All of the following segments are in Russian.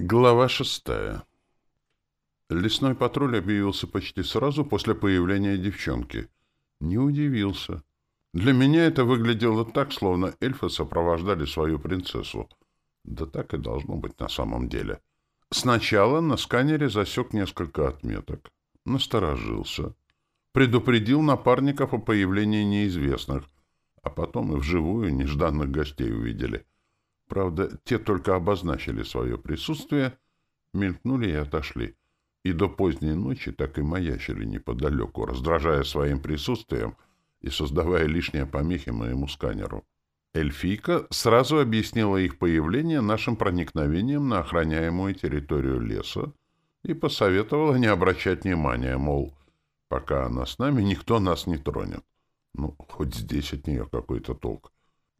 Глава шестая. Лесной патруль объявился почти сразу после появления девчонки. Не удивился. Для меня это выглядело так, словно эльфы сопровождали свою принцессу. Да так и должно быть на самом деле. Сначала на сканере засек несколько отметок. Насторожился. Предупредил напарников о появлении неизвестных. А потом и вживую нежданных гостей увидели — Правда, те только обозначили свое присутствие, мелькнули и отошли. И до поздней ночи так и маячили неподалеку, раздражая своим присутствием и создавая лишние помехи моему сканеру. Эльфийка сразу объяснила их появление нашим проникновением на охраняемую территорию леса и посоветовала не обращать внимания, мол, пока она с нами, никто нас не тронет. Ну, хоть здесь от нее какой-то толк.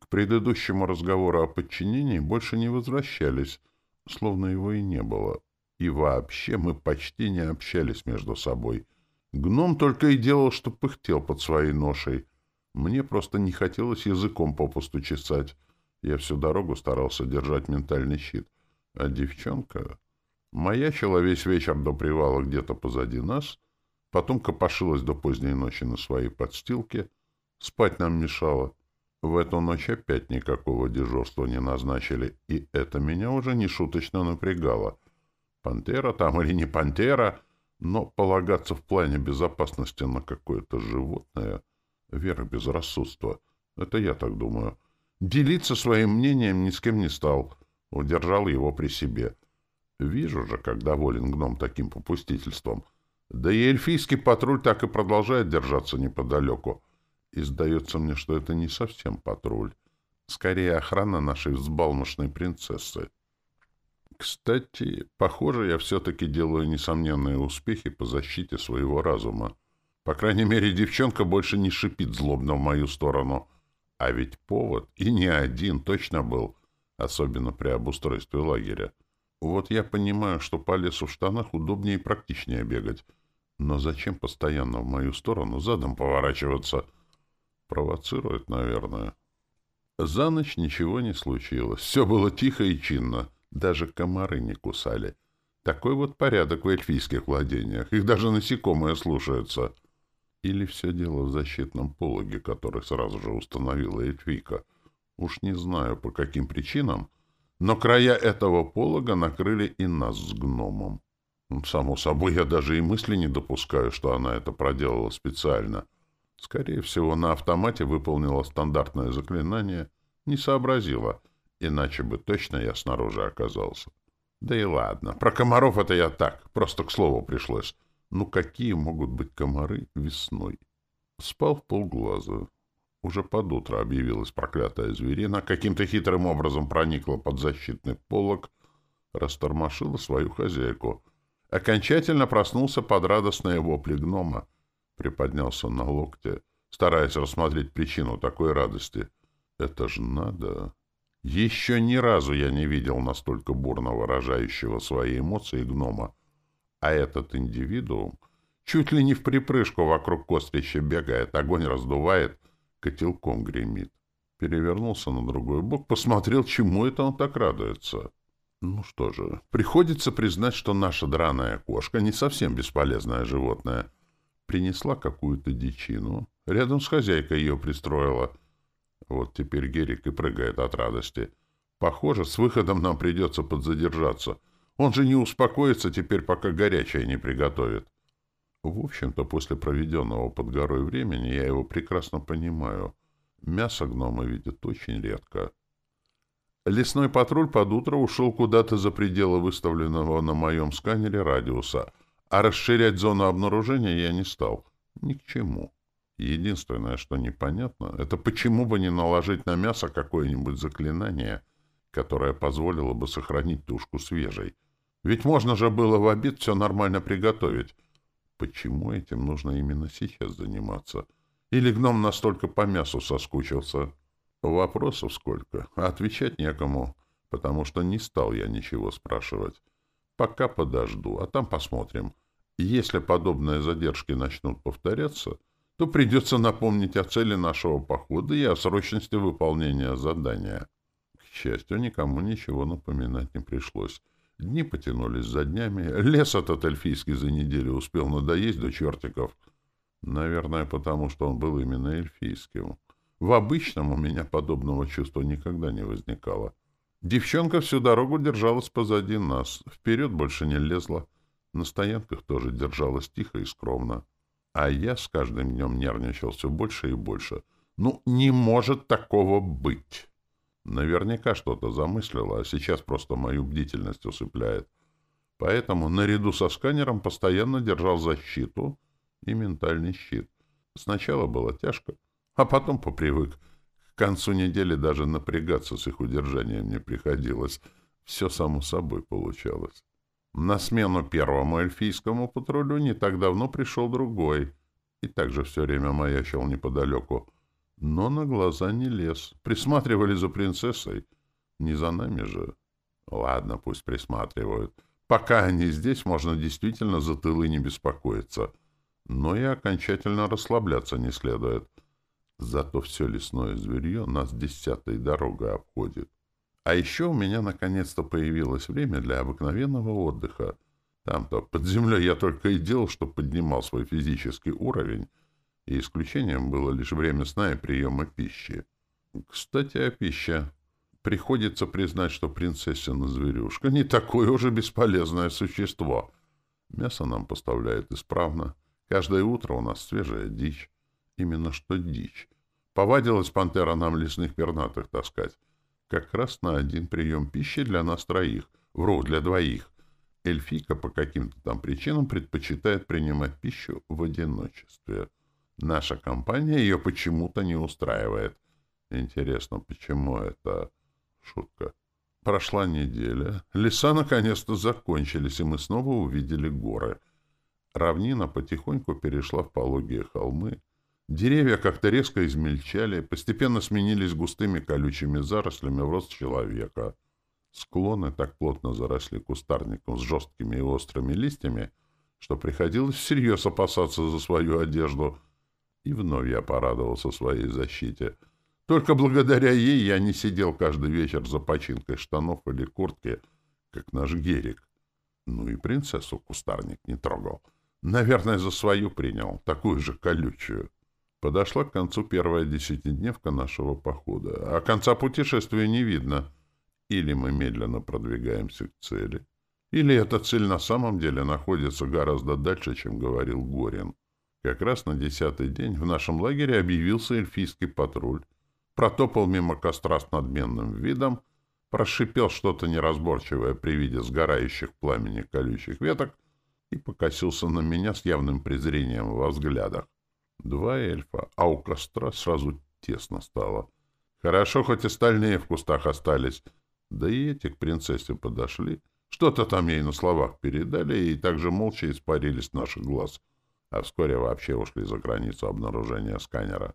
К предыдущему разговору о подчинении больше не возвращались, словно его и не было. И вообще мы почти не общались между собой. Гном только и делал, что пыхтел под своей ношей. Мне просто не хотелось языком попусту чесать. Я всю дорогу старался держать ментальный щит. А девчонка... Маячила весь вечер до привала где-то позади нас, потом копошилась до поздней ночи на своей подстилке, спать нам мешала. В эту ночь опять никакого дежурства не назначили, и это меня уже нешуточно напрягало. Пантера там или не пантера, но полагаться в плане безопасности на какое-то животное — вера безрассудства. Это я так думаю. Делиться своим мнением ни с кем не стал, удержал его при себе. Вижу же, как доволен гном таким попустительством. Да и эльфийский патруль так и продолжает держаться неподалеку — и сдается мне, что это не совсем патруль. Скорее, охрана нашей взбалмошной принцессы. Кстати, похоже, я все-таки делаю несомненные успехи по защите своего разума. По крайней мере, девчонка больше не шипит злобно в мою сторону. А ведь повод, и не один, точно был, особенно при обустройстве лагеря. Вот я понимаю, что по лесу в штанах удобнее и практичнее бегать. Но зачем постоянно в мою сторону задом поворачиваться — Провоцирует, наверное. За ночь ничего не случилось. Все было тихо и чинно. Даже комары не кусали. Такой вот порядок в эльфийских владениях. Их даже насекомые слушаются. Или все дело в защитном пологе, который сразу же установила эльфийка. Уж не знаю, по каким причинам, но края этого полога накрыли и нас с гномом. Само собой, я даже и мысли не допускаю, что она это проделала специально. Скорее всего, на автомате выполнила стандартное заклинание, не сообразила, иначе бы точно я снаружи оказался. Да и ладно, про комаров это я так, просто к слову пришлось. Ну какие могут быть комары весной? Спал в полглаза. Уже под утро объявилась проклятая зверина, каким-то хитрым образом проникла под защитный полог, растормошила свою хозяйку. Окончательно проснулся под радостные вопли гнома, Приподнялся на локте, стараясь рассмотреть причину такой радости. Это ж надо. Еще ни разу я не видел настолько бурно выражающего свои эмоции гнома. А этот индивидуум чуть ли не в припрыжку вокруг кострища бегает, огонь раздувает, котелком гремит. Перевернулся на другой бок, посмотрел, чему это он так радуется. Ну что же, приходится признать, что наша драная кошка не совсем бесполезное животное — принесла какую-то дичину. Рядом с хозяйкой ее пристроила. Вот теперь Герик и прыгает от радости. Похоже, с выходом нам придется подзадержаться. Он же не успокоится теперь, пока горячее не приготовит. В общем-то, после проведенного под горой времени я его прекрасно понимаю. Мясо гномы видят очень редко. Лесной патруль под утро ушел куда-то за пределы выставленного на моем сканере радиуса — а расширять зону обнаружения я не стал. Ни к чему. Единственное, что непонятно, это почему бы не наложить на мясо какое-нибудь заклинание, которое позволило бы сохранить тушку свежей. Ведь можно же было в обед все нормально приготовить. Почему этим нужно именно сейчас заниматься? Или гном настолько по мясу соскучился? Вопросов сколько, а отвечать некому, потому что не стал я ничего спрашивать. Пока подожду, а там посмотрим. Если подобные задержки начнут повторяться, то придется напомнить о цели нашего похода и о срочности выполнения задания. К счастью, никому ничего напоминать не пришлось. Дни потянулись за днями. Лес этот эльфийский за неделю успел надоесть до чертиков. Наверное, потому что он был именно эльфийским. В обычном у меня подобного чувства никогда не возникало. Девчонка всю дорогу держалась позади нас, вперед больше не лезла. На стоянках тоже держалась тихо и скромно. А я с каждым днем нервничал все больше и больше. Ну, не может такого быть! Наверняка что-то замыслила, а сейчас просто мою бдительность усыпляет. Поэтому наряду со сканером постоянно держал защиту и ментальный щит. Сначала было тяжко, а потом попривык. К концу недели даже напрягаться с их удержанием не приходилось. Все само собой получалось. На смену первому эльфийскому патрулю не так давно пришел другой. И также все время маячил неподалеку. Но на глаза не лез. Присматривали за принцессой. Не за нами же. Ладно, пусть присматривают. Пока они здесь, можно действительно за тылы не беспокоиться. Но и окончательно расслабляться не следует. Зато все лесное зверье нас десятой дорогой обходит. А еще у меня наконец-то появилось время для обыкновенного отдыха. Там-то под землей я только и делал, что поднимал свой физический уровень, и исключением было лишь время сна и приема пищи. Кстати, о пище. Приходится признать, что принцессина зверюшка не такое уже бесполезное существо. Мясо нам поставляет исправно. Каждое утро у нас свежая дичь. Именно что дичь. Повадилась пантера нам лесных пернатых таскать. Как раз на один прием пищи для нас троих. Вру, для двоих. Эльфийка по каким-то там причинам предпочитает принимать пищу в одиночестве. Наша компания ее почему-то не устраивает. Интересно, почему это... Шутка. Прошла неделя. Леса наконец-то закончились, и мы снова увидели горы. Равнина потихоньку перешла в пологие холмы, Деревья как-то резко измельчали, постепенно сменились густыми колючими зарослями в рост человека. Склоны так плотно заросли кустарником с жесткими и острыми листьями, что приходилось всерьез опасаться за свою одежду. И вновь я порадовался своей защите. Только благодаря ей я не сидел каждый вечер за починкой штанов или куртки, как наш Герик. Ну и принцессу кустарник не трогал. Наверное, за свою принял, такую же колючую. Подошла к концу первая десятидневка нашего похода, а конца путешествия не видно. Или мы медленно продвигаемся к цели, или эта цель на самом деле находится гораздо дальше, чем говорил Горин. Как раз на десятый день в нашем лагере объявился эльфийский патруль, протопал мимо костра с надменным видом, прошипел что-то неразборчивое при виде сгорающих пламени колючих веток и покосился на меня с явным презрением во взглядах. Два эльфа, а у костра сразу тесно стало. Хорошо, хоть остальные в кустах остались. Да и эти к принцессе подошли. Что-то там ей на словах передали, и также молча испарились наших глаз. А вскоре вообще ушли за границу обнаружения сканера.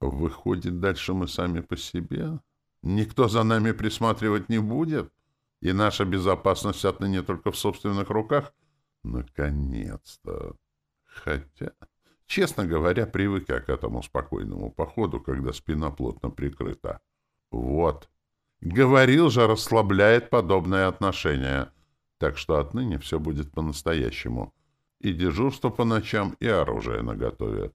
Выходит, дальше мы сами по себе? Никто за нами присматривать не будет? И наша безопасность отныне только в собственных руках? Наконец-то! Хотя... Честно говоря, привык я к этому спокойному походу, когда спина плотно прикрыта. Вот. Говорил же, расслабляет подобное отношение. Так что отныне все будет по-настоящему. И дежурство по ночам, и оружие наготове.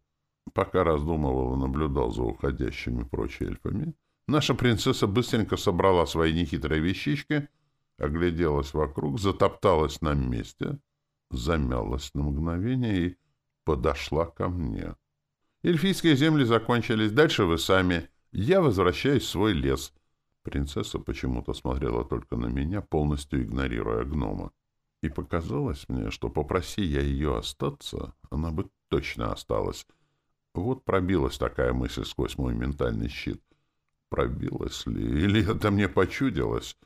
Пока раздумывал и наблюдал за уходящими прочь эльфами, наша принцесса быстренько собрала свои нехитрые вещички, огляделась вокруг, затопталась на месте, замялась на мгновение и подошла ко мне. Эльфийские земли закончились, дальше вы сами. Я возвращаюсь в свой лес. Принцесса почему-то смотрела только на меня, полностью игнорируя гнома. И показалось мне, что попроси я ее остаться, она бы точно осталась. Вот пробилась такая мысль сквозь мой ментальный щит. Пробилась ли? Или это мне почудилось?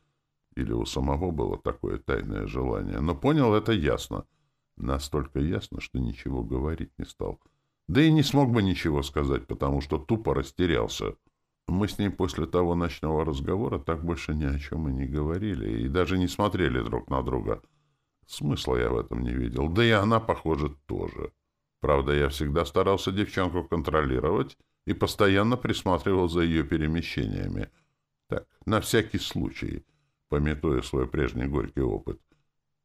Или у самого было такое тайное желание? Но понял это ясно — Настолько ясно, что ничего говорить не стал. Да и не смог бы ничего сказать, потому что тупо растерялся. Мы с ней после того ночного разговора так больше ни о чем и не говорили, и даже не смотрели друг на друга. Смысла я в этом не видел, да и она, похоже, тоже. Правда, я всегда старался девчонку контролировать и постоянно присматривал за ее перемещениями. Так, на всякий случай, пометуя свой прежний горький опыт.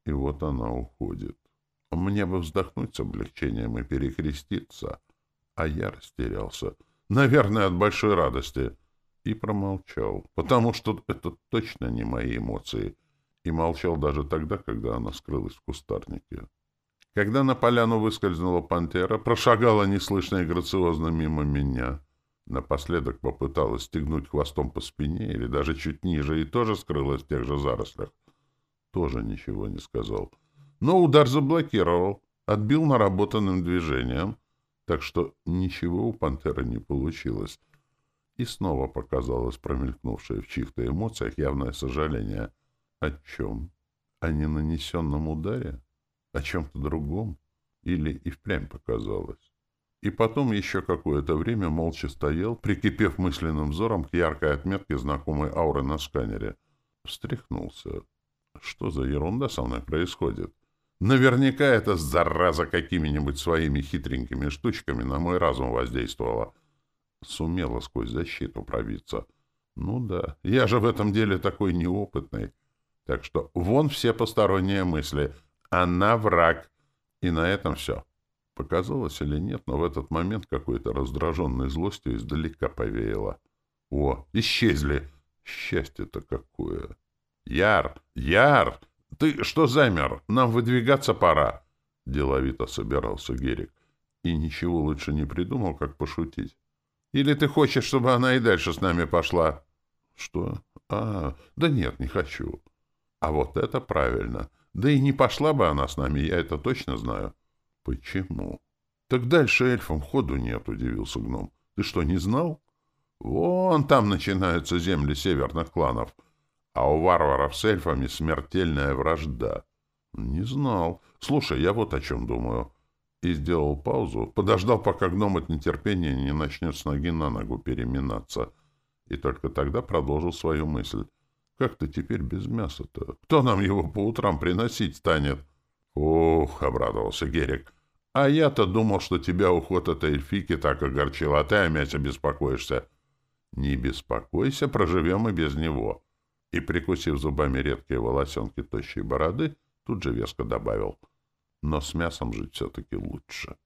И вот она уходит. Мне бы вздохнуть с облегчением и перекреститься, а я растерялся. Наверное, от большой радости. И промолчал, потому что это точно не мои эмоции. И молчал даже тогда, когда она скрылась в кустарнике. Когда на поляну выскользнула пантера, прошагала неслышно и грациозно мимо меня. Напоследок попыталась стегнуть хвостом по спине или даже чуть ниже и тоже скрылась в тех же зарослях. Тоже ничего не сказал. Но удар заблокировал, отбил наработанным движением, так что ничего у пантеры не получилось. И снова показалось промелькнувшее в чьих-то эмоциях явное сожаление. О чем? О ненанесенном ударе? О чем-то другом? Или и впрямь показалось? И потом еще какое-то время молча стоял, прикипев мысленным взором к яркой отметке знакомой ауры на сканере. Встряхнулся. Что за ерунда со мной происходит? Наверняка эта зараза какими-нибудь своими хитренькими штучками на мой разум воздействовала. Сумела сквозь защиту пробиться. Ну да, я же в этом деле такой неопытный. Так что вон все посторонние мысли. Она враг. И на этом все. Показалось или нет, но в этот момент какой-то раздраженной злостью издалека повеяло. О, исчезли! Счастье-то какое! Яр! Яр! Ты что замер? Нам выдвигаться пора! Деловито собирался Герик. И ничего лучше не придумал, как пошутить. Или ты хочешь, чтобы она и дальше с нами пошла? Что? А, да нет, не хочу. А вот это правильно. Да и не пошла бы она с нами, я это точно знаю. Почему? Так дальше эльфам ходу нет, удивился гном. Ты что, не знал? Вон там начинаются земли северных кланов, а у варваров с эльфами смертельная вражда. Не знал. Слушай, я вот о чем думаю. И сделал паузу, подождал, пока гном от нетерпения не начнет с ноги на ногу переминаться. И только тогда продолжил свою мысль. Как ты теперь без мяса-то? Кто нам его по утрам приносить станет? Ох, обрадовался Герик. А я-то думал, что тебя уход от эльфики так огорчил, а ты о мясе беспокоишься. Не беспокойся, проживем и без него. И, прикусив зубами редкие волосенки тощей бороды, тут же веско добавил. Но с мясом жить все-таки лучше.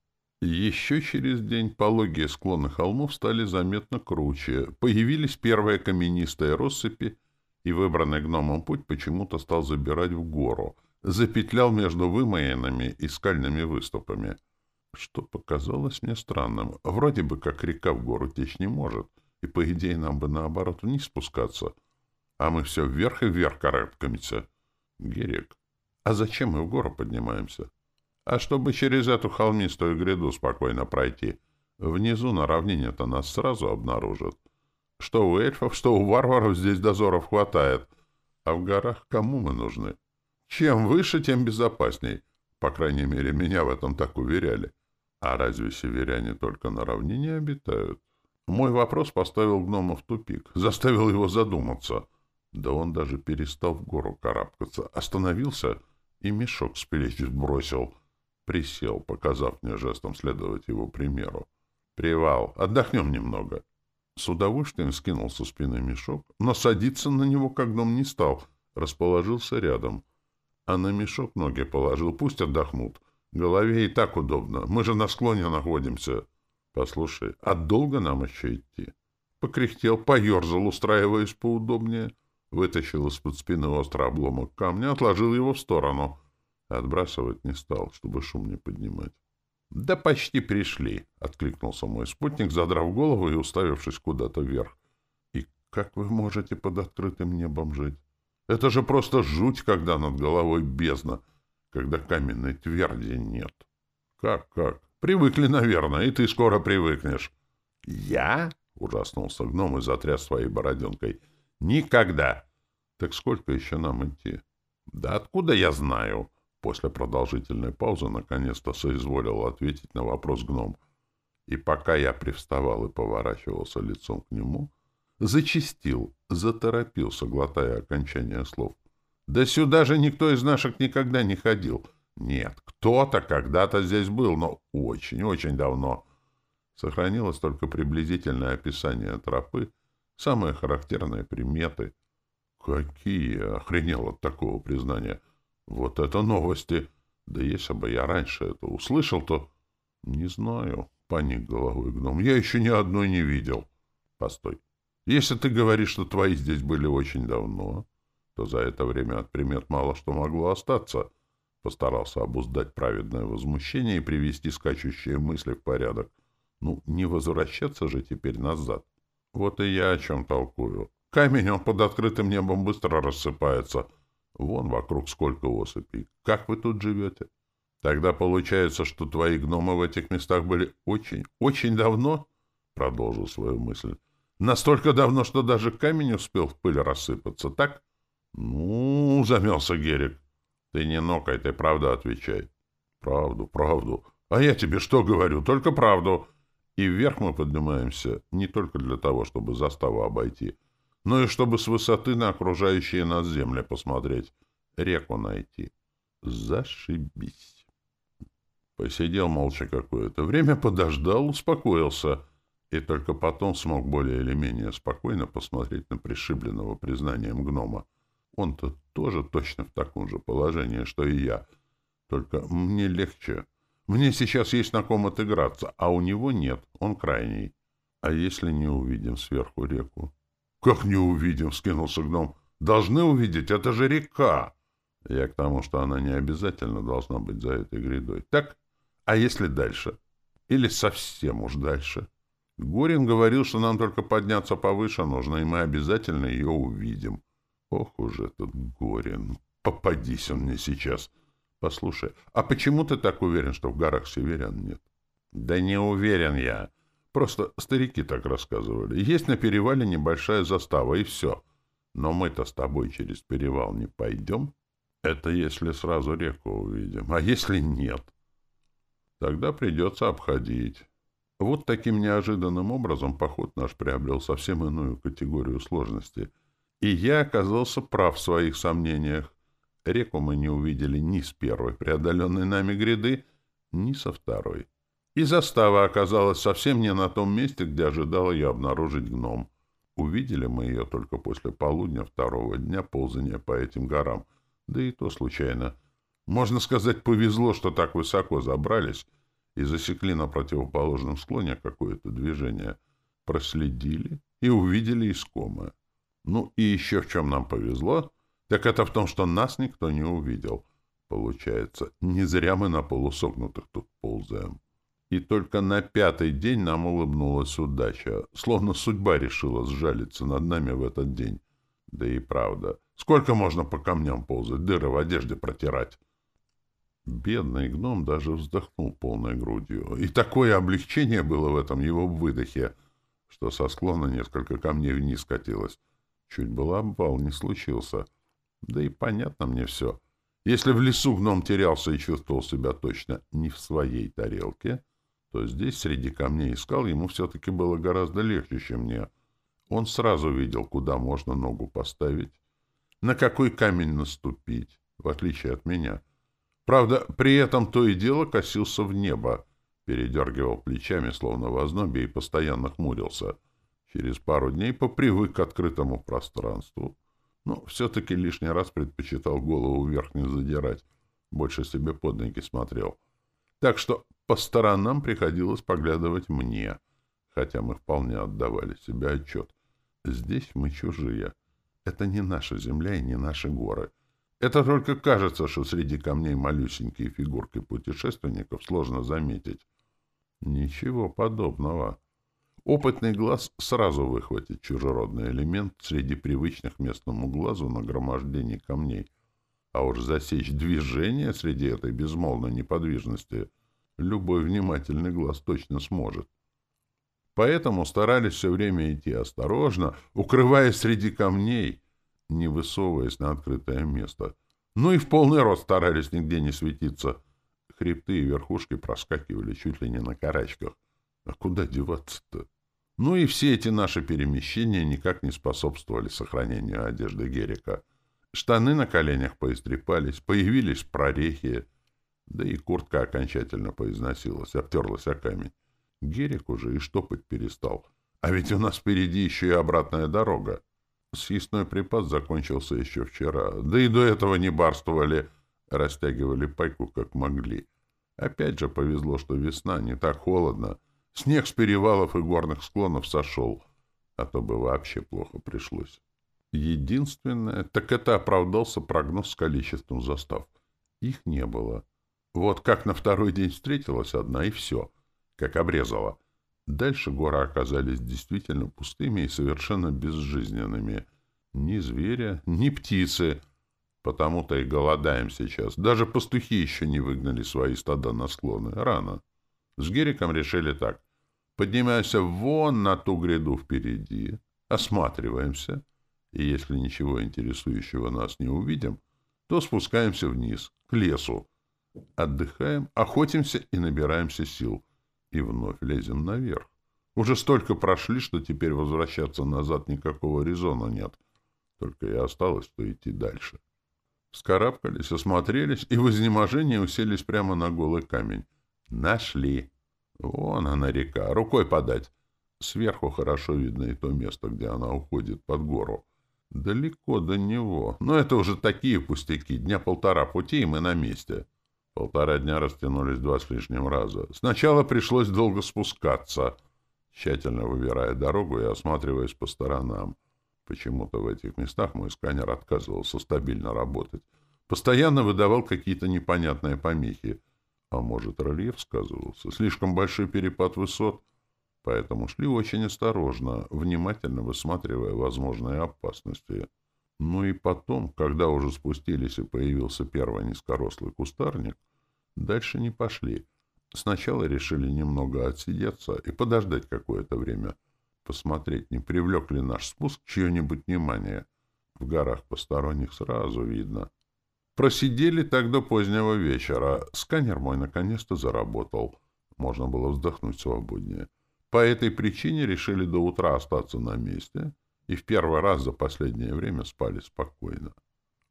Еще через день пологие склоны холмов стали заметно круче. Появились первые каменистые россыпи, и выбранный гномом путь почему-то стал забирать в гору — запетлял между вымоенными и скальными выступами, что показалось мне странным. Вроде бы как река в гору течь не может, и, по идее, нам бы наоборот вниз спускаться, а мы все вверх и вверх карабкаемся. Герек, а зачем мы в гору поднимаемся? А чтобы через эту холмистую гряду спокойно пройти. Внизу на равнине-то нас сразу обнаружат. Что у эльфов, что у варваров здесь дозоров хватает. А в горах кому мы нужны? Чем выше, тем безопасней. По крайней мере, меня в этом так уверяли. А разве северяне только на равнине обитают? Мой вопрос поставил гнома в тупик, заставил его задуматься. Да он даже перестал в гору карабкаться, остановился и мешок с плеч сбросил. Присел, показав мне жестом следовать его примеру. «Привал, отдохнем немного». С удовольствием скинул со спины мешок, но садиться на него как гном не стал, расположился рядом — а на мешок ноги положил, пусть отдохнут. Голове и так удобно, мы же на склоне находимся. Послушай, а долго нам еще идти? Покряхтел, поерзал, устраиваясь поудобнее, вытащил из-под спины острый обломок камня, отложил его в сторону. Отбрасывать не стал, чтобы шум не поднимать. — Да почти пришли, — откликнулся мой спутник, задрав голову и уставившись куда-то вверх. — И как вы можете под открытым небом жить? Это же просто жуть, когда над головой бездна, когда каменной тверди нет. Как, как? Привыкли, наверное, и ты скоро привыкнешь. Я? Ужаснулся гном и затряс своей бороденкой. Никогда. Так сколько еще нам идти? Да откуда я знаю? После продолжительной паузы наконец-то соизволил ответить на вопрос гном. И пока я привставал и поворачивался лицом к нему, Зачистил, заторопился, глотая окончание слов. Да сюда же никто из наших никогда не ходил. Нет, кто-то когда-то здесь был, но очень-очень давно. Сохранилось только приблизительное описание тропы, самые характерные приметы. Какие? Охренел от такого признания. Вот это новости! Да если бы я раньше это услышал, то... Не знаю, паник головой гном. Я еще ни одной не видел. Постой. Если ты говоришь, что твои здесь были очень давно, то за это время от примет мало что могло остаться. Постарался обуздать праведное возмущение и привести скачущие мысли в порядок. Ну, не возвращаться же теперь назад. Вот и я о чем толкую. Камень, он под открытым небом быстро рассыпается. Вон вокруг сколько осыпей. Как вы тут живете? Тогда получается, что твои гномы в этих местах были очень, очень давно? Продолжил свою мысль. Настолько давно, что даже камень успел в пыль рассыпаться, так? Ну, замялся Герик. Ты не нокай, ты правду отвечай. Правду, правду. А я тебе что говорю? Только правду. И вверх мы поднимаемся не только для того, чтобы заставу обойти, но и чтобы с высоты на окружающие нас земли посмотреть, реку найти. Зашибись. Посидел молча какое-то время, подождал, успокоился, и только потом смог более или менее спокойно посмотреть на пришибленного признанием гнома. Он-то тоже точно в таком же положении, что и я. Только мне легче. Мне сейчас есть на ком отыграться, а у него нет, он крайний. А если не увидим сверху реку? — Как не увидим? — скинулся гном. — Должны увидеть, это же река. Я к тому, что она не обязательно должна быть за этой грядой. Так? А если дальше? Или совсем уж дальше? Горин говорил, что нам только подняться повыше нужно, и мы обязательно ее увидим. Ох уж этот Горин! Попадись он мне сейчас! — Послушай, а почему ты так уверен, что в горах северян нет? Да не уверен я. Просто старики так рассказывали. Есть на перевале небольшая застава, и все. Но мы-то с тобой через перевал не пойдем. Это если сразу реку увидим. А если нет? Тогда придется обходить. Вот таким неожиданным образом поход наш приобрел совсем иную категорию сложности. И я оказался прав в своих сомнениях. Реку мы не увидели ни с первой преодоленной нами гряды, ни со второй. И застава оказалась совсем не на том месте, где ожидал ее обнаружить гном. Увидели мы ее только после полудня второго дня ползания по этим горам, да и то случайно. Можно сказать, повезло, что так высоко забрались и засекли на противоположном склоне какое-то движение. Проследили и увидели искомое. Ну и еще в чем нам повезло — так это в том, что нас никто не увидел. Получается, не зря мы на полусогнутых тут ползаем. И только на пятый день нам улыбнулась удача, словно судьба решила сжалиться над нами в этот день. Да и правда, сколько можно по камням ползать, дыры в одежде протирать? Бедный гном даже вздохнул полной грудью. И такое облегчение было в этом его выдохе, что со склона несколько камней вниз катилось. Чуть было обвал не случился — да и понятно мне все. Если в лесу гном терялся и чувствовал себя точно не в своей тарелке, то здесь, среди камней и скал, ему все-таки было гораздо легче, чем мне. Он сразу видел, куда можно ногу поставить, на какой камень наступить, в отличие от меня. Правда, при этом то и дело косился в небо, передергивал плечами, словно в ознобе, и постоянно хмурился. Через пару дней попривык к открытому пространству — но все-таки лишний раз предпочитал голову вверх не задирать, больше себе под ноги смотрел. Так что по сторонам приходилось поглядывать мне, хотя мы вполне отдавали себе отчет. Здесь мы чужие. Это не наша земля и не наши горы. Это только кажется, что среди камней малюсенькие фигурки путешественников сложно заметить. Ничего подобного. Опытный глаз сразу выхватит чужеродный элемент среди привычных местному глазу нагромождений камней. А уж засечь движение среди этой безмолвной неподвижности любой внимательный глаз точно сможет. Поэтому старались все время идти осторожно, укрываясь среди камней, не высовываясь на открытое место. Ну и в полный рост старались нигде не светиться. Хребты и верхушки проскакивали чуть ли не на карачках. А куда деваться-то? Ну и все эти наши перемещения никак не способствовали сохранению одежды Герика. Штаны на коленях поистрепались, появились прорехи, да и куртка окончательно поизносилась, обтерлась о камень. Герик уже и штопать перестал. А ведь у нас впереди еще и обратная дорога. Съестной припас закончился еще вчера, да и до этого не барствовали. Растягивали пайку как могли. Опять же повезло, что весна, не так холодно. Снег с перевалов и горных склонов сошел, а то бы вообще плохо пришлось. Единственное, так это оправдался прогноз с количеством застав. Их не было. Вот как на второй день встретилась одна, и все, как обрезала. Дальше горы оказались действительно пустыми и совершенно безжизненными. Ни зверя, ни птицы. Потому-то и голодаем сейчас. Даже пастухи еще не выгнали свои стада на склоны. Рано. С Гериком решили так. Поднимаемся вон на ту гряду впереди, осматриваемся, и если ничего интересующего нас не увидим, то спускаемся вниз, к лесу, отдыхаем, охотимся и набираемся сил, и вновь лезем наверх. Уже столько прошли, что теперь возвращаться назад никакого резона нет. Только и осталось, что идти дальше. Вскарабкались, осмотрелись и в изнеможении уселись прямо на голый камень. Нашли. Вон она река, рукой подать. Сверху хорошо видно и то место, где она уходит под гору. Далеко до него. Но это уже такие пустяки. Дня полтора пути, и мы на месте. Полтора дня растянулись два с лишним раза. Сначала пришлось долго спускаться, тщательно выбирая дорогу и осматриваясь по сторонам. Почему-то в этих местах мой сканер отказывался стабильно работать. Постоянно выдавал какие-то непонятные помехи. А может, рельеф сказывался? Слишком большой перепад высот? Поэтому шли очень осторожно, внимательно высматривая возможные опасности. Ну и потом, когда уже спустились и появился первый низкорослый кустарник, дальше не пошли. Сначала решили немного отсидеться и подождать какое-то время, посмотреть, не привлек ли наш спуск чье-нибудь внимание. В горах посторонних сразу видно. Просидели так до позднего вечера. Сканер мой наконец-то заработал. Можно было вздохнуть свободнее. По этой причине решили до утра остаться на месте и в первый раз за последнее время спали спокойно.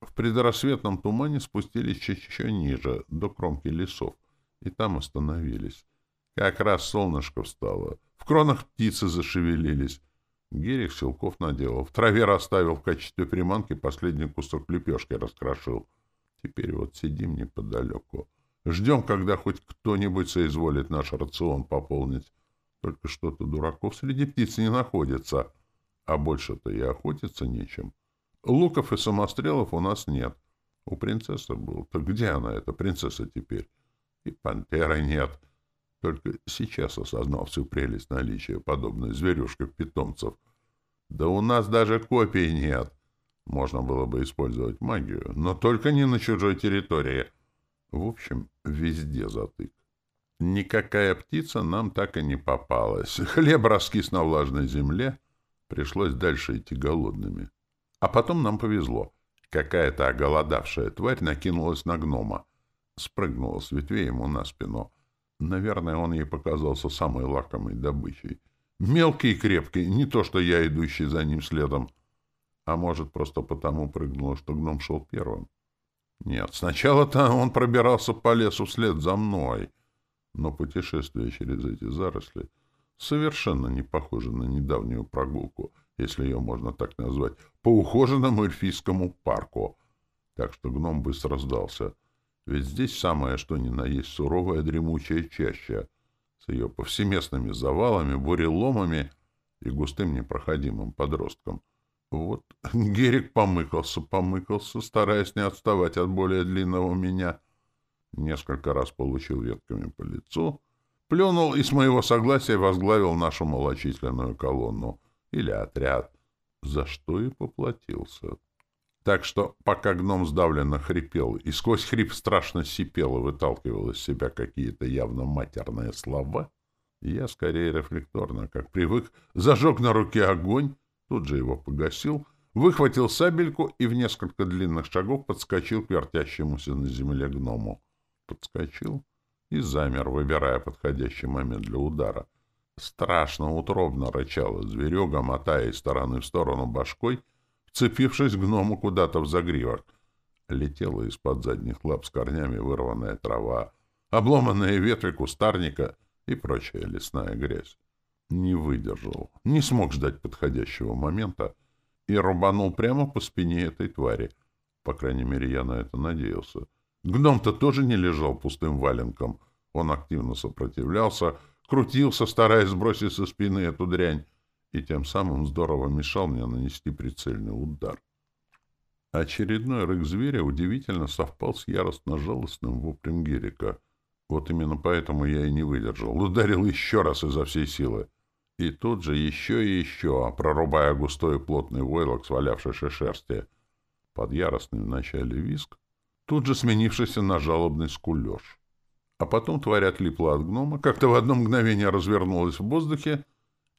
В предрассветном тумане спустились еще ниже, до кромки лесов, и там остановились. Как раз солнышко встало. В кронах птицы зашевелились. Герих силков наделал. В траве расставил в качестве приманки последний кусок лепешки раскрошил. Теперь вот сидим неподалеку. Ждем, когда хоть кто-нибудь соизволит наш рацион пополнить. Только что-то дураков среди птиц не находится, а больше-то и охотиться нечем. Луков и самострелов у нас нет. У принцессы был. Так где она, эта принцесса, теперь? И пантеры нет. Только сейчас осознал всю прелесть наличия подобной зверюшек-питомцев. Да у нас даже копий нет. Можно было бы использовать магию, но только не на чужой территории. В общем, везде затык. Никакая птица нам так и не попалась. Хлеб раскис на влажной земле. Пришлось дальше идти голодными. А потом нам повезло. Какая-то оголодавшая тварь накинулась на гнома. Спрыгнула с ветвей ему на спину. Наверное, он ей показался самой лакомой добычей. Мелкий и крепкий, не то что я, идущий за ним следом. А может, просто потому прыгнуло, что гном шел первым? Нет, сначала-то он пробирался по лесу вслед за мной. Но путешествие через эти заросли совершенно не похоже на недавнюю прогулку, если ее можно так назвать, по ухоженному эльфийскому парку. Так что гном быстро сдался. Ведь здесь самое что ни на есть суровая дремучая чаща с ее повсеместными завалами, буреломами и густым непроходимым подростком — вот Герик помыкался, помыкался, стараясь не отставать от более длинного меня. Несколько раз получил ветками по лицу, плюнул и с моего согласия возглавил нашу малочисленную колонну или отряд, за что и поплатился. Так что, пока гном сдавленно хрипел и сквозь хрип страшно сипел и выталкивал из себя какие-то явно матерные слова, я скорее рефлекторно, как привык, зажег на руке огонь, Тут же его погасил, выхватил сабельку и в несколько длинных шагов подскочил к вертящемуся на земле гному. Подскочил и замер, выбирая подходящий момент для удара. Страшно утробно рычала зверега, мотая из стороны в сторону башкой, вцепившись гному куда-то в загривок. Летела из-под задних лап с корнями вырванная трава, обломанные ветви кустарника и прочая лесная грязь. Не выдержал, не смог ждать подходящего момента и рубанул прямо по спине этой твари. По крайней мере, я на это надеялся. Гном-то тоже не лежал пустым валенком. Он активно сопротивлялся, крутился, стараясь сбросить со спины эту дрянь, и тем самым здорово мешал мне нанести прицельный удар. Очередной рык зверя удивительно совпал с яростно-жалостным воплем Герика. Вот именно поэтому я и не выдержал. Ударил еще раз изо всей силы. И тут же еще и еще, прорубая густой плотный войлок, свалявшийся шерсти. Под яростный вначале виск, тут же сменившийся на жалобный скулеж. А потом тварь отлипла от гнома, как-то в одно мгновение развернулась в воздухе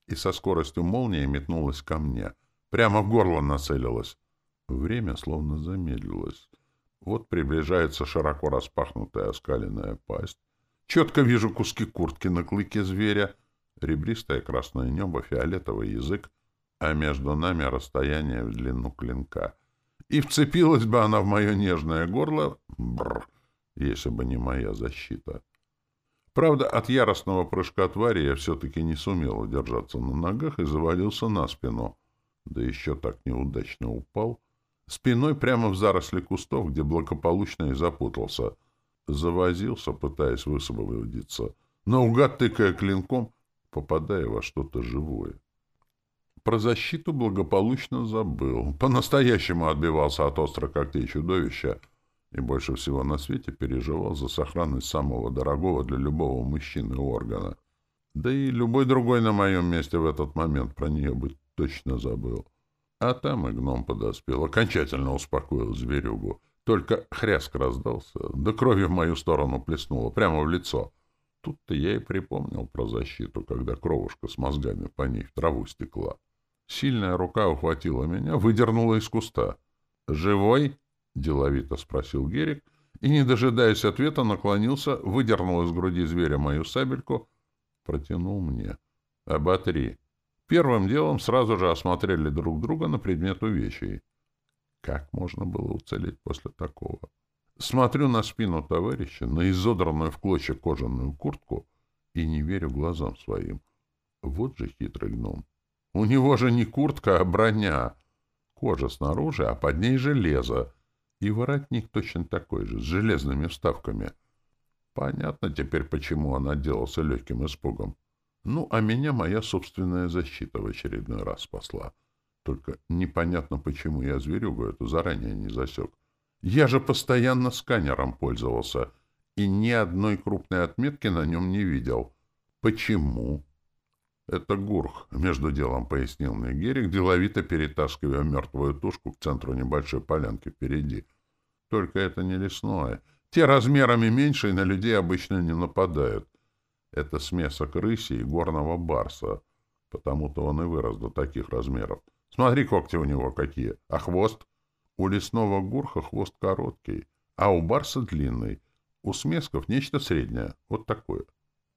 и со скоростью молнии метнулась ко мне. Прямо в горло нацелилась. Время словно замедлилось. Вот приближается широко распахнутая оскаленная пасть. Четко вижу куски куртки на клыке зверя, ребристое красное небо, фиолетовый язык, а между нами расстояние в длину клинка. И вцепилась бы она в мое нежное горло, бррр, если бы не моя защита. Правда, от яростного прыжка твари я все-таки не сумел удержаться на ногах и завалился на спину. Да еще так неудачно упал — спиной прямо в заросли кустов, где благополучно и запутался. Завозился, пытаясь высвободиться, наугад тыкая клинком, попадая во что-то живое. Про защиту благополучно забыл. По-настоящему отбивался от острых когтей чудовища и больше всего на свете переживал за сохранность самого дорогого для любого мужчины органа. Да и любой другой на моем месте в этот момент про нее бы точно забыл. А там и гном подоспел, окончательно успокоил зверюгу. Только хряск раздался, да крови в мою сторону плеснуло, прямо в лицо. Тут-то я и припомнил про защиту, когда кровушка с мозгами по ней в траву стекла. Сильная рука ухватила меня, выдернула из куста. «Живой?» — деловито спросил Герик, и, не дожидаясь ответа, наклонился, выдернул из груди зверя мою сабельку, протянул мне. «Оботри!» Первым делом сразу же осмотрели друг друга на предмет увечий. Как можно было уцелеть после такого? Смотрю на спину товарища, на изодранную в клочья кожаную куртку и не верю глазам своим. Вот же хитрый гном. У него же не куртка, а броня. Кожа снаружи, а под ней железо. И воротник точно такой же, с железными вставками. Понятно теперь, почему он отделался легким испугом. Ну, а меня моя собственная защита в очередной раз спасла. Только непонятно, почему я зверюгу эту заранее не засек. Я же постоянно сканером пользовался и ни одной крупной отметки на нем не видел. Почему? Это Гурх, между делом пояснил мне Герик, деловито перетаскивая мертвую тушку к центру небольшой полянки впереди. Только это не лесное. Те размерами меньше и на людей обычно не нападают. Это смесок рыси и горного барса. Потому-то он и вырос до таких размеров. Смотри, когти у него какие. А хвост? У лесного гурха хвост короткий, а у барса длинный. У смесков нечто среднее. Вот такое.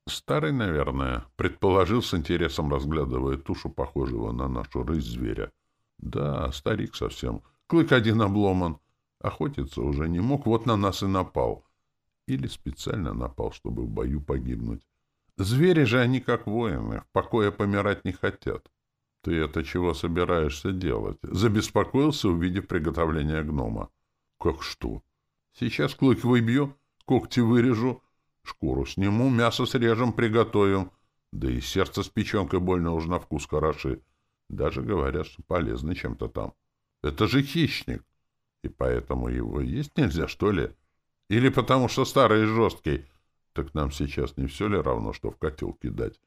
Старый, наверное, предположил с интересом, разглядывая тушу, похожего на нашу рысь зверя. Да, старик совсем. Клык один обломан. Охотиться уже не мог, вот на нас и напал. Или специально напал, чтобы в бою погибнуть. Звери же они как воины, в покое помирать не хотят. Ты это чего собираешься делать? Забеспокоился, увидев приготовление гнома. Как что? Сейчас клык выбью, когти вырежу, шкуру сниму, мясо срежем, приготовим. Да и сердце с печенкой больно уж на вкус хороши. Даже говорят, что полезно чем-то там. Это же хищник. И поэтому его есть нельзя, что ли? Или потому что старый и жесткий, так нам сейчас не все ли равно, что в котел кидать?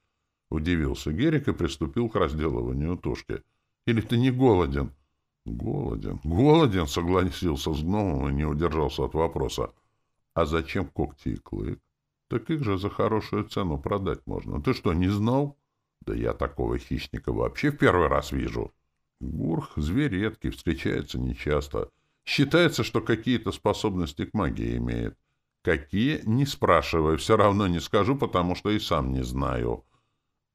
Удивился Герик и приступил к разделыванию тушки. Или ты не голоден? Голоден. Голоден, согласился с гномом и не удержался от вопроса. А зачем когти и клык? Так их же за хорошую цену продать можно. Ты что, не знал? Да я такого хищника вообще в первый раз вижу. Гурх — зверь редкий, встречается нечасто. Считается, что какие-то способности к магии имеет. Какие? Не спрашивай, все равно не скажу, потому что и сам не знаю.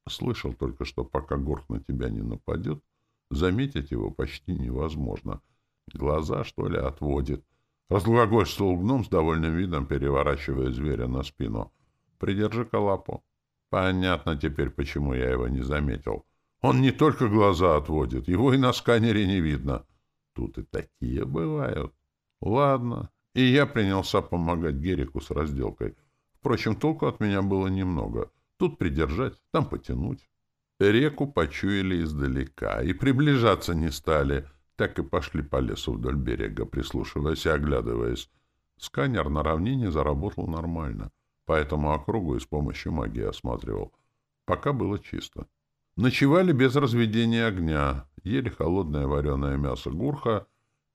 Слышал только, что пока горх на тебя не нападет, заметить его почти невозможно. Глаза, что ли, отводит. Разглагольствовал гном с довольным видом, переворачивая зверя на спину. Придержи-ка лапу. Понятно теперь, почему я его не заметил. Он не только глаза отводит, его и на сканере не видно. Тут и такие бывают. Ладно, и я принялся помогать Герику с разделкой. Впрочем, толку от меня было немного. Тут придержать, там потянуть. Реку почуяли издалека и приближаться не стали, так и пошли по лесу вдоль берега, прислушиваясь и оглядываясь. Сканер на равнине заработал нормально, поэтому округу и с помощью магии осматривал. Пока было чисто. Ночевали без разведения огня, ели холодное вареное мясо гурха,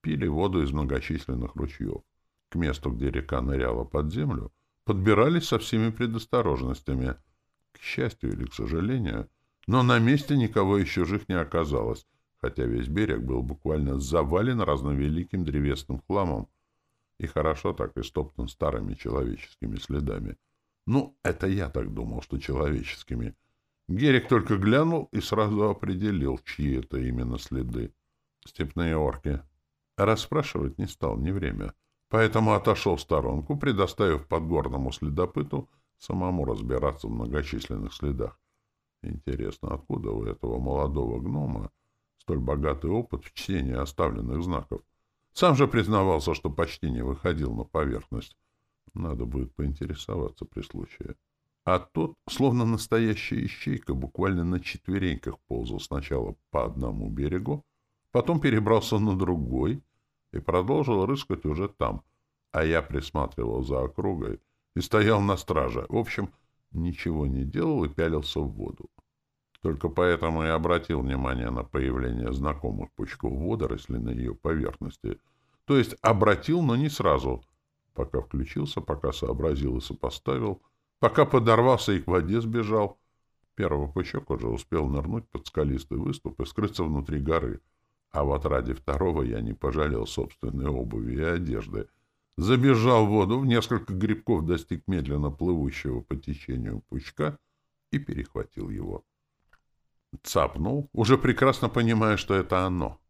пили воду из многочисленных ручьев. К месту, где река ныряла под землю, подбирались со всеми предосторожностями. К счастью или к сожалению, но на месте никого из чужих не оказалось, хотя весь берег был буквально завален разновеликим древесным хламом и хорошо так истоптан старыми человеческими следами. Ну, это я так думал, что человеческими. Герик только глянул и сразу определил, чьи это именно следы. Степные орки. Расспрашивать не стал, не время. Поэтому отошел в сторонку, предоставив подгорному следопыту самому разбираться в многочисленных следах. Интересно, откуда у этого молодого гнома столь богатый опыт в чтении оставленных знаков? Сам же признавался, что почти не выходил на поверхность. Надо будет поинтересоваться при случае. А тот, словно настоящая ищейка, буквально на четвереньках ползал сначала по одному берегу, потом перебрался на другой и продолжил рыскать уже там, а я присматривал за округой и стоял на страже. В общем, ничего не делал и пялился в воду. Только поэтому и обратил внимание на появление знакомых пучков водорослей на ее поверхности. То есть обратил, но не сразу. Пока включился, пока сообразил и сопоставил, пока подорвался и к воде сбежал. Первый пучок уже успел нырнуть под скалистый выступ и скрыться внутри горы. А вот ради второго я не пожалел собственной обуви и одежды. Забежал в воду, в несколько грибков достиг медленно плывущего по течению пучка и перехватил его. Цапнул, уже прекрасно понимая, что это оно.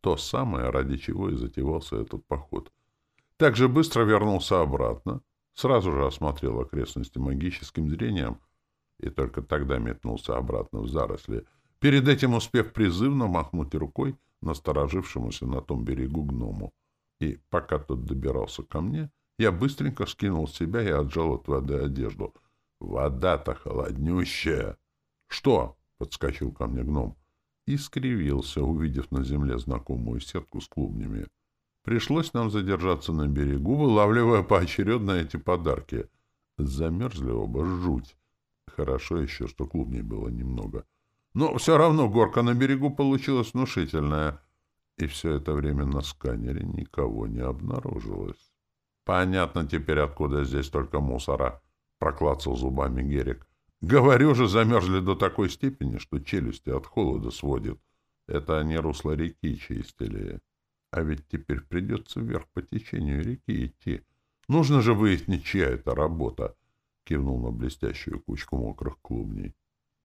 То самое, ради чего и затевался этот поход. Так же быстро вернулся обратно, сразу же осмотрел окрестности магическим зрением и только тогда метнулся обратно в заросли, перед этим успев призывно махнуть рукой насторожившемуся на том берегу гному. И пока тот добирался ко мне, я быстренько скинул с себя и отжал от воды одежду. Вода-то холоднющая! Что? — подскочил ко мне гном. И скривился, увидев на земле знакомую сетку с клубнями. Пришлось нам задержаться на берегу, вылавливая поочередно эти подарки. Замерзли оба жуть. Хорошо еще, что клубней было немного. Но все равно горка на берегу получилась внушительная. И все это время на сканере никого не обнаружилось. Понятно теперь, откуда здесь только мусора, — проклацал зубами Герик. Говорю же, замерзли до такой степени, что челюсти от холода сводит. Это они русло реки чистили. А ведь теперь придется вверх по течению реки идти. Нужно же выяснить, чья это работа, — кивнул на блестящую кучку мокрых клубней.